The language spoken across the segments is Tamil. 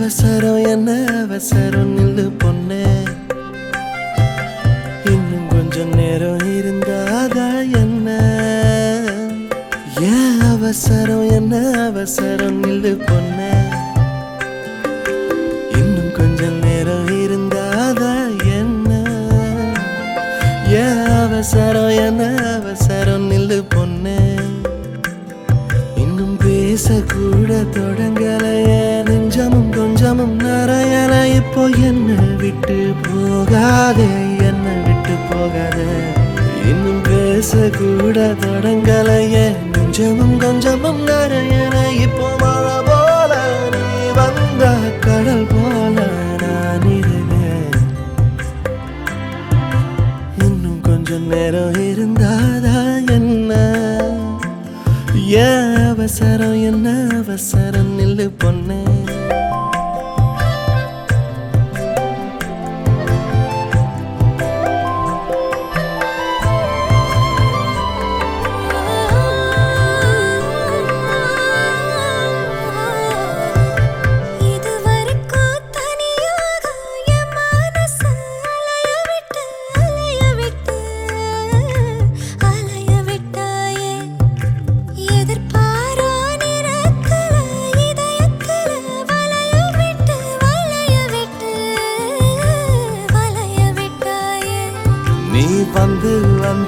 அவசரம் என்ன அவசரம் நில்லு பொண்ணே. இன்னும் கொஞ்சம் நேரம் இருந்தாதா என்ன? ஏன் அவசரம் என்ன அவசரம் நில்லு பொண்ணே? இன்னும் கொஞ்சம் நேரம் இருந்தாதா என்ன? ஏன் அவசரம் என்ன அவசரம் நில்லு பொண்ணே? இன்னும் பேசக்கூட தொடங்கலையே நெஞ்ச இப்போ என்ன விட்டு போகாதே என்ன விட்டு போகாதே. இன்னும் பேச கூட தொடங்கலையே நெஞ்சமும் கொஞ்சமும் நிறையன இப்போ மழை போல நீ வந்த கடல் போல நான் இருவேன் இன்னும் கொஞ்சம் நேரம் இருந்தாதா என்ன? ஏன் அவசரம் என்ன அவசரம்? நில்லு பொண்ணே.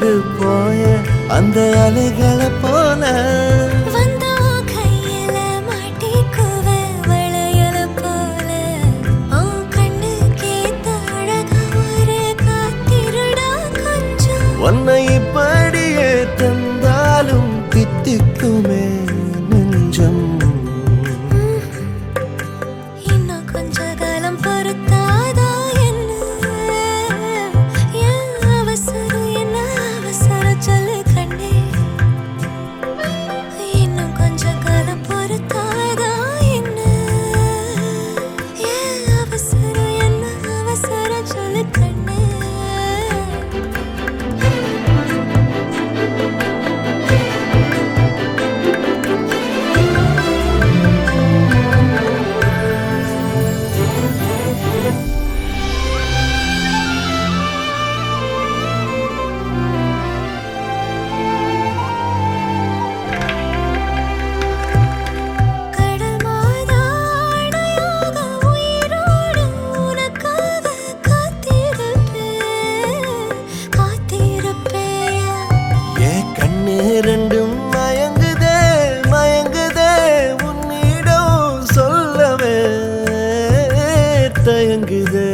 வந்து போய அந்த அலைகளை போல. வந்தா இழுக்குது.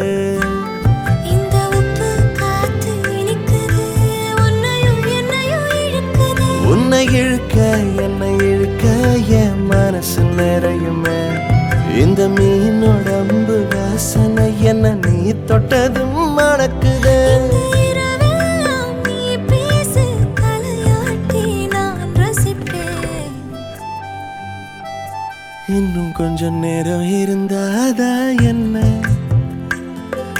உன்னை இழுக்க என்னை இழுக்க என் மனசு நிறையுமே. இந்த மீனோடம்பு வாசனை என்ன நீ தொட்டதும் மணக்குதே. இன்னும் கொஞ்சம் நேரம் இருந்தாதா என்ன?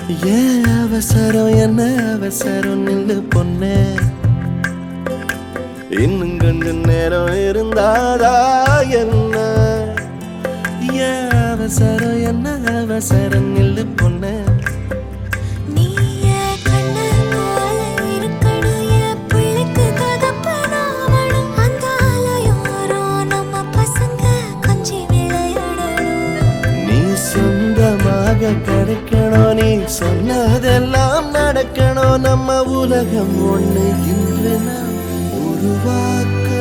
ஏன் அவசரம் என்ன அவசரம் நில்லு பொண்ணே? இன்னும் கொஞ்சம் நேரம் இருந்தாதா என்ன? ஏன் அவசரம் என்ன அவசரம் நில்லு பொண்ணே? நீ என் நடக்கணும் நம்ம உலகம் ஒன்று இன்று நாம் உருவாக்கணும்